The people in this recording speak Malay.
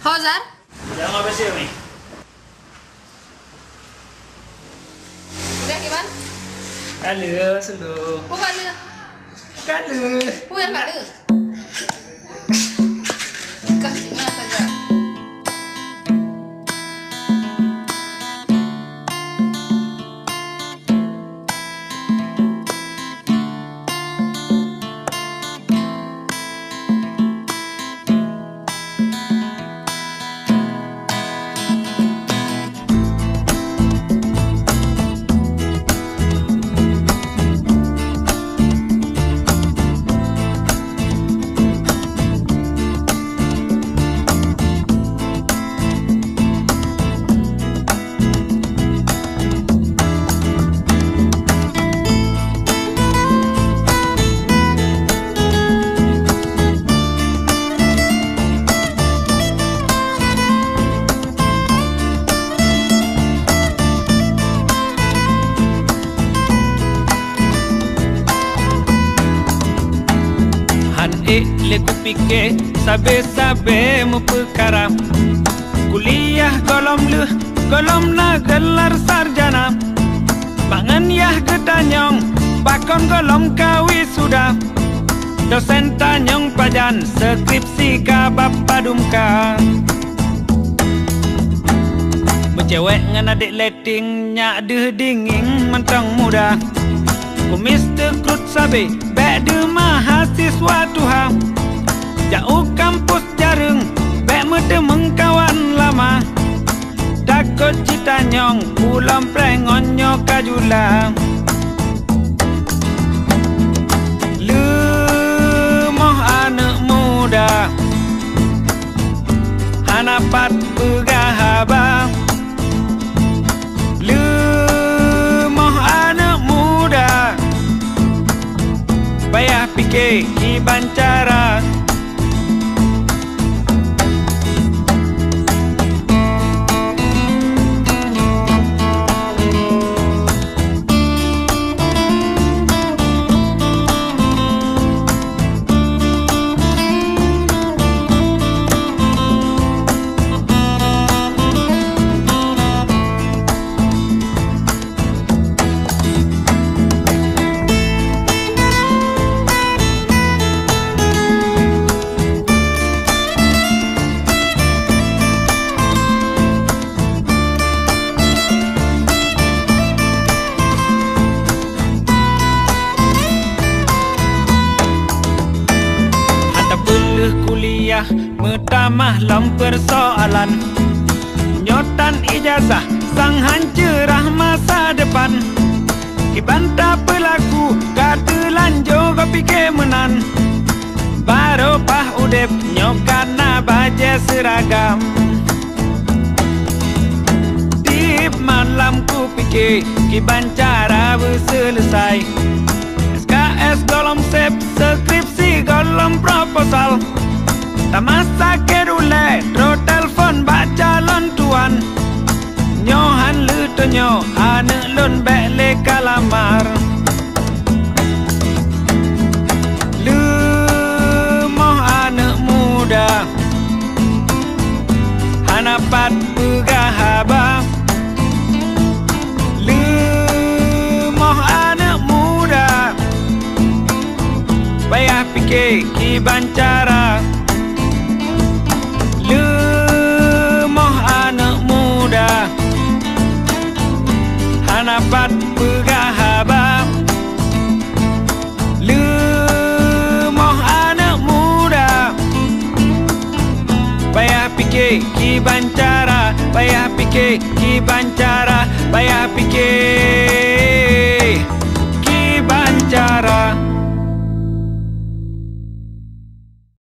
हजार Jangan apa sih ni? udah gimana Kala selalu. bukan lu Kala. bukan Han e le ku fikir sabe-sabe mu perkara Kuliah golom lu golom na gelar sarjana. Bangan yah ketanyong bakon golom kawi sudah. Dosen tanyong pajan skripsi ka bapa dumka. Bercewek ngan adik letting nyak deh dinging mentang muda Ku Mr. Krut Sabe Bek de mahasiswa Tuhan. Jauh kampus jareng Bek mede mengkawan lama. Takut cita nyong Pulang prengonyo kajula Lemoh anak muda. Hanapat fikir kuliah Metamah lam persoalan. Nyotan ijazah Sang hancerah masa depan Kibanta pelaku Kata lanjut kau fikir menan. Baru pah udep Nyokana baja seragam. Tip malam ku fikir Kiban cara berselesai. SKS golom sep Skripsi golom proposal bek le kalamar. Lu moh anak muda. Hanapat pegahabang Lemoh anak muda. Payah fikir kiban cara Lemoh anak muda. Hanapat pegahabang fikir kiban cara Payah fikir kiban cara Payah fikir